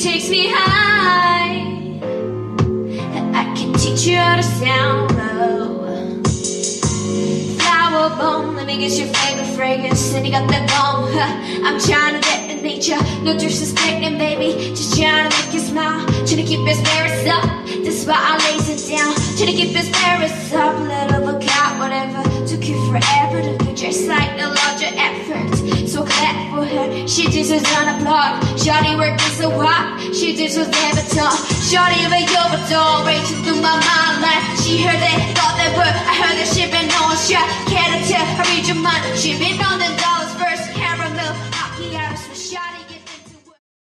takes me high. I can teach you how to sound low. Flower bone, let me get your favorite fragrance. And you got that bone. Huh? I'm trying to detonate ya. No disrespecting, baby. Just trying to make you smile. Trying to keep your spirits up. That's why I lays it down. Trying to keep your spirits up. Little look out, whatever. Took you forever to get just like the for her. She deserves an applaud. Shawty working so hard. She just was never taught. Shawty of a overdoll. Raging through my mind like she heard that, thought that, but I heard that she been on shot. Can't tell, I read your mind. She been on the.